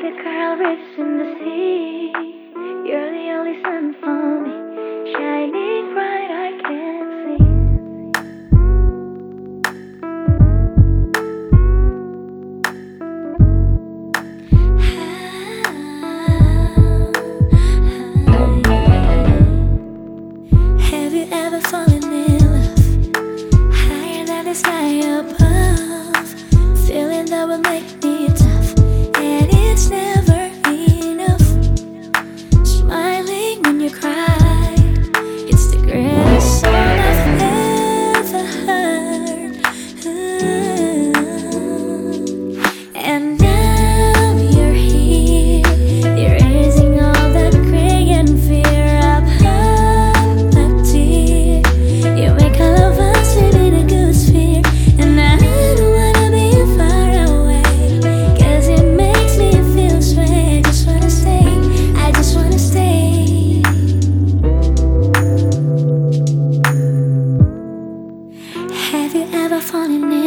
perfect girl rich in the sea. You're the only sun for me, shining bright. I can't see. Have you ever fallen in love higher than the sky above? Feeling that would make me it's now. falling in